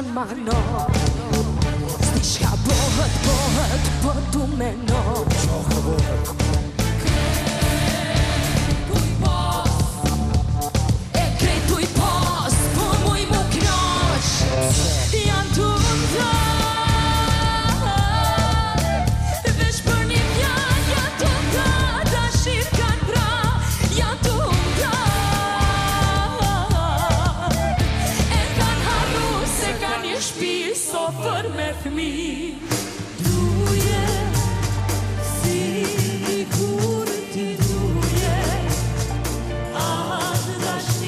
kanë mano. Sni shka bohët, bohët, po du me no suffer with me. Do you see good to do you? Ah, that's